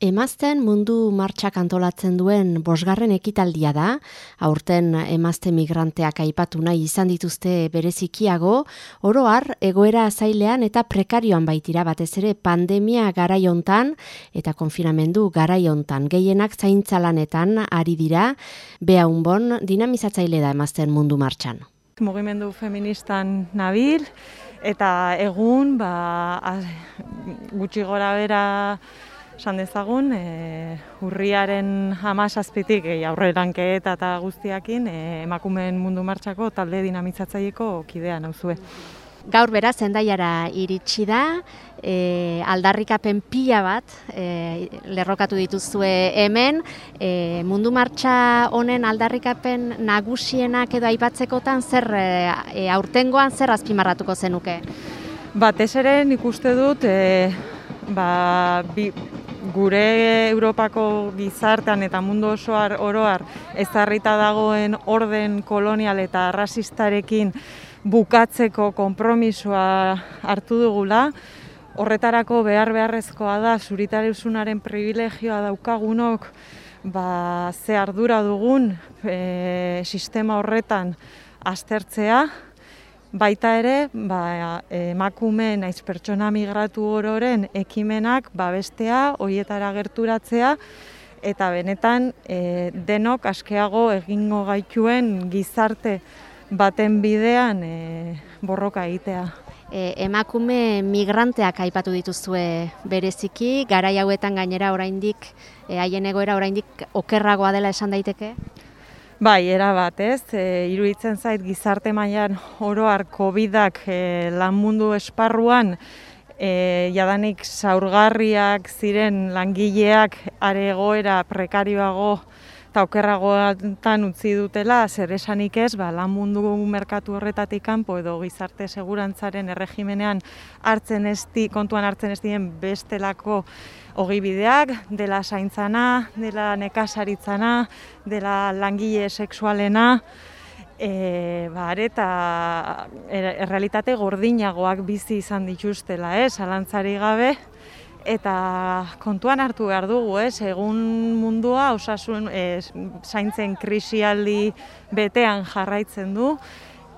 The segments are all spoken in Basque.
Emazten mundu martxak antolatzen duen bosgarren ekitaldia da, aurten emazte migranteak aipatu nahi izan dituzte berezikiago, oroar egoera zailean eta prekarioan baitira batez ere pandemia garaiontan eta konfinamendu garaiontan gehienak zaintzalanetan ari dira, beha unbon dinamizatzaile da emazten mundu martxan. Mugimendu feministan nabil, eta egun, ba, gutxi gora bera, esan dezagun, e, urriaren amazazpitik e, aurreranke eta eta guztiakin e, emakumeen mundu martxako talde dinamitzatzaileko kidea nauzue. Gaur beraz, zendaiara iritsi da, e, aldarrikapen pila bat e, lerrokatu dituzue hemen, e, mundu martxa honen aldarrikapen nagusienak edo aipatzekotan zer e, aurtengoan zer azpimarratuko zenuke? Batez ere nik uste dut, e, ba, bi, gure Europako gizartean eta mundu osoar oroar ezarrita dagoen orden kolonial eta rasistarekin bukatzeko konpromisoa hartu dugula. Horretarako behar beharrezkoa da zuritareusunaren privilegioa daukagunok ba, ze ardura dugun e, sistema horretan aztertzea, Baita ere, ba, emakume naiz pertsona migratu ororen ekimenak babestea, hoietara gerturatzea, eta benetan e, denok askeago egingo gaituen gizarte baten bidean e, borroka egitea. E, emakume migranteak aipatu dituzue bereziki, garai hauetan gainera oraindik, e, haien egoera oraindik okerragoa dela esan daiteke? Bai, era bat, ez? E, iruditzen zait gizarte mailan oroar COVIDak e, lan mundu esparruan e, jadanik zaurgarriak ziren langileak are egoera prekarioago eta okerragoetan utzi dutela, zer esanik ez, ba, lan mundu merkatu horretatik kanpo edo gizarte segurantzaren erregimenean hartzen ez kontuan hartzen ez dien bestelako ogibideak, dela zaintzana, dela nekasaritzana, dela langile sexualena, e, ba, eta errealitate gordinagoak bizi izan dituztela, ez, alantzari gabe, eta kontuan hartu behar dugu, ez, egun mundua osasun e, zaintzen krisialdi betean jarraitzen du,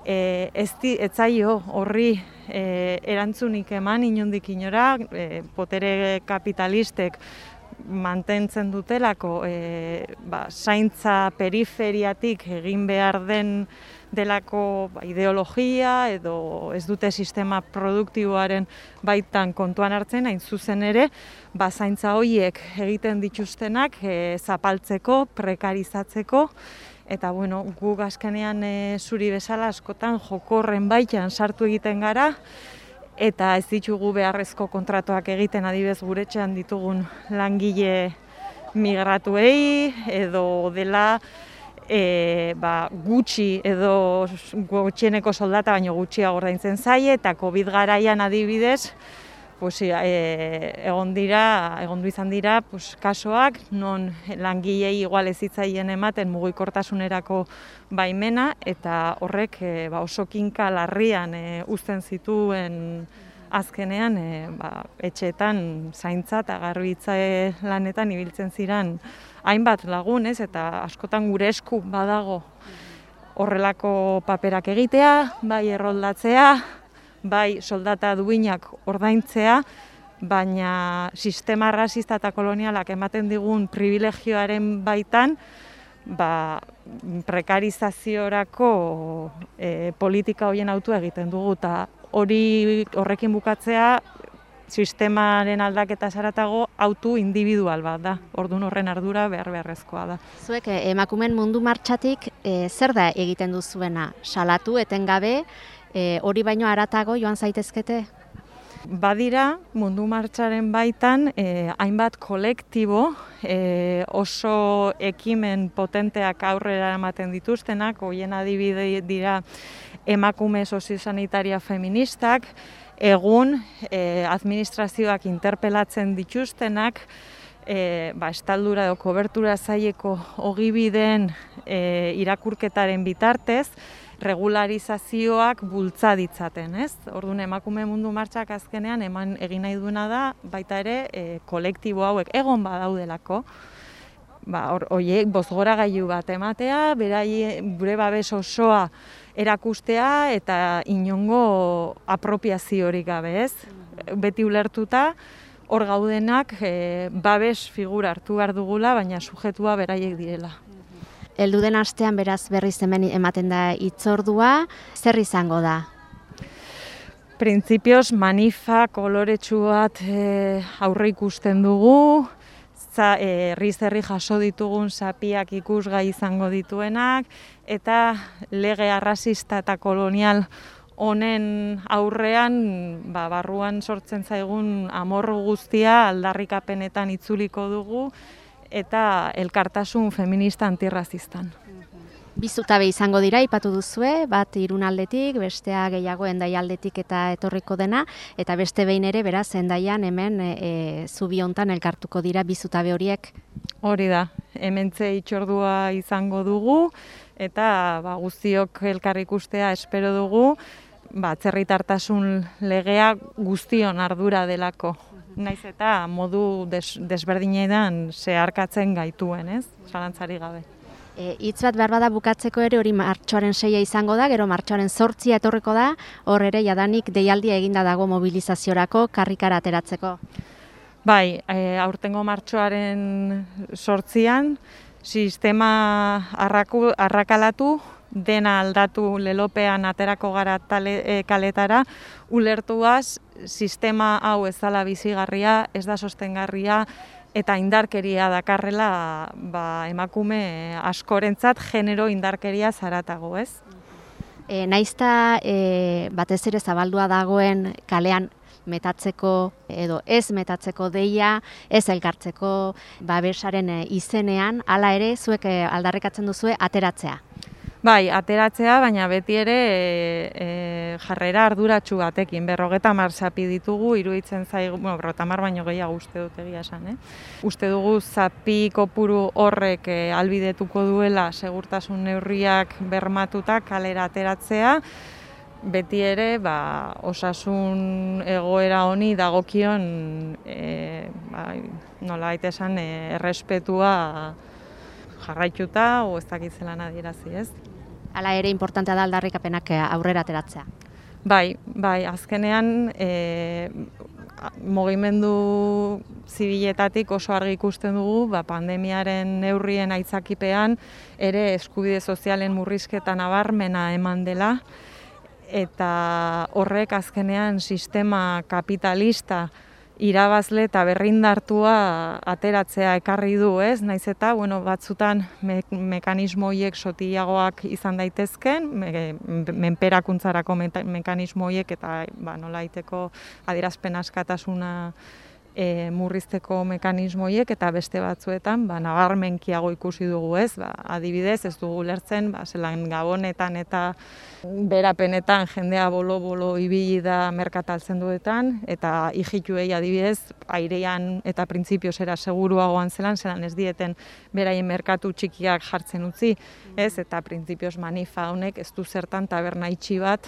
e, ez di, etzaio horri e, erantzunik eman inondik inora, e, potere kapitalistek mantentzen dutelako e, ba, zaintza periferiatik egin behar den delako ba, ideologia edo ez dute sistema produktiboaren baitan kontuan hartzen, hain zuzen ere, ba, zaintza horiek egiten dituztenak e, zapaltzeko, prekarizatzeko, eta bueno, gu azkenean e, zuri bezala askotan jokorren baitan sartu egiten gara, eta ez ditugu beharrezko kontratuak egiten adibez guretxean ditugun langile migratuei edo dela e, ba, gutxi edo gutxieneko soldata baino gutxiago ordaintzen zaie eta Covid garaian adibidez pues, e, egon dira, egon du izan dira, pues, kasoak, non langilei igual ez hitzaien ematen mugikortasunerako baimena, eta horrek e, ba, oso kinka larrian e, uzten zituen azkenean e, ba, etxeetan zaintza eta garbitza lanetan ibiltzen ziren hainbat lagun, ez, eta askotan gure esku badago horrelako paperak egitea, bai erroldatzea, bai soldata duinak ordaintzea, baina sistema rasista eta kolonialak ematen digun privilegioaren baitan, ba, prekarizaziorako e, politika horien autu egiten dugu, eta hori horrekin bukatzea sistemaren aldaketa zaratago autu individual bat da. Ordun horren ardura behar beharrezkoa da. Zuek eh, emakumen mundu martxatik e, zer da egiten duzuena? Salatu etengabe e, hori baino aratago joan zaitezkete? Badira mundu martxaren baitan e, hainbat kolektibo e, oso ekimen potenteak aurrera ematen dituztenak, hoien adibide dira emakume soziosanitaria feministak, egun e, administrazioak interpelatzen dituztenak, e, ba, estaldura edo kobertura zaieko ogibideen e, irakurketaren bitartez, regularizazioak bultza ditzaten, ez? Orduan emakume mundu martxak azkenean eman egin nahi duena da baita ere e, kolektibo hauek egon badaudelako. Ba, hoiek bozgora gailu bat ematea, berai gure babes osoa erakustea eta inongo apropiaziorik gabe, ez? Beti ulertuta hor gaudenak e, babes figura hartu behar dugula, baina sujetua beraiek direla. Eldu den astean beraz berriz hemen ematen da itzordua, zer izango da? Printzipioz manifa koloretsu bat e, aurre ikusten dugu, za, e, herri zerri jaso ditugun sapiak ikusgai izango dituenak, eta lege arrasista eta kolonial honen aurrean ba, barruan sortzen zaigun amor guztia aldarrikapenetan itzuliko dugu, eta elkartasun feminista antirrazistan. Bizutabe izango dira, ipatu duzue, bat irunaldetik, bestea gehiago endaialdetik eta etorriko dena, eta beste behin ere, beraz, endaian hemen e, e, zubi hontan elkartuko dira bizutabe horiek? Hori da, hemen itxordua izango dugu, eta ba, guztiok elkar ikustea espero dugu, ba, zerritartasun legea guztion ardura delako naiz eta modu des, desberdinean zeharkatzen gaituen, ez? Zalantzari gabe. E, hitz bat behar bada bukatzeko ere hori martxoaren seia izango da, gero martxoaren sortzia etorriko da, hor ere jadanik deialdia eginda dago mobilizaziorako karrikara ateratzeko. Bai, e, aurtengo martxoaren sortzian, sistema arraku, arrakalatu, dena aldatu lelopean aterako gara tale, e, kaletara, ulertuaz sistema hau ez dala bizigarria, ez da sostengarria, eta indarkeria dakarrela ba, emakume askorentzat genero indarkeria zaratago, ez? E, naizta e, batez ere zabaldua dagoen kalean metatzeko edo ez metatzeko deia, ez elkartzeko babesaren izenean, hala ere zuek aldarrekatzen duzue ateratzea. Bai, ateratzea, baina beti ere e, jarrera arduratsu batekin. Berrogeta mar zapi ditugu, iruditzen zaigu, bueno, berrogeta mar baino gehiago uste dut egia esan, eh? Uste dugu zapi kopuru horrek e, albidetuko duela segurtasun neurriak bermatuta kalera ateratzea, beti ere ba, osasun egoera honi dagokion e, ba, nola esan e, errespetua jarraituta o ez dakitzen lan adierazi, ez? Hala ere importantea da aldarrikapenak eh, aurrera ateratzea. Bai, bai, azkenean e, mugimendu zibiletatik oso argi ikusten dugu, ba, pandemiaren neurrien aitzakipean ere eskubide sozialen murrizketa nabarmena eman dela eta horrek azkenean sistema kapitalista irabazle eta berrindartua ateratzea ekarri du, ez? Naiz eta, bueno, batzutan me, mekanismo hiek sotiagoak izan daitezken, me, menperakuntzarako mekanismo hiek eta ba, nola aiteko adierazpen askatasuna e, murrizteko mekanismoiek eta beste batzuetan ba, nabarmenkiago ikusi dugu ez, ba, adibidez ez dugu lertzen, ba, zelan gabonetan eta berapenetan jendea bolo-bolo ibili da merkataltzen duetan, eta ijituei adibidez, airean eta printzipio zera seguruagoan zelan, zelan ez dieten beraien merkatu txikiak jartzen utzi, ez, eta printzipioz manifa honek ez du zertan taberna itxi bat,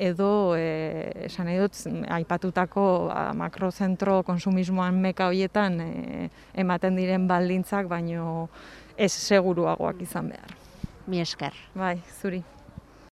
edo e, esan nahi dut aipatutako ba, makrozentro konsumismoan meka horietan e, ematen diren baldintzak baino ez seguruagoak izan behar. Mi esker. Bai, zuri.